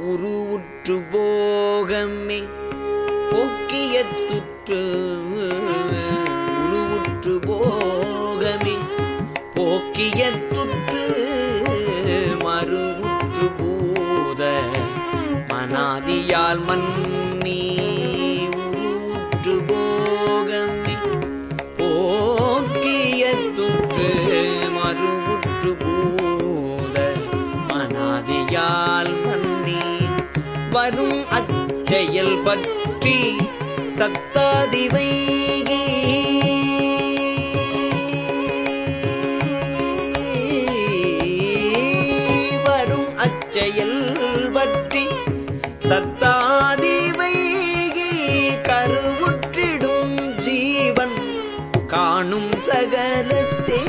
உருவுற்று போகமே. பொக்கிய துற்று உருவுற்று போகமே. போக்கிய துற்று மறுவுற்று போத மனாதியால் மன்னி. வரும் அச்செயல் பற்றி சத்தாதிவை வரும் அச்செயல் பற்றி சத்தாதிவை கருவுற்றிடும் ஜீவன் காணும் சகலத்தே.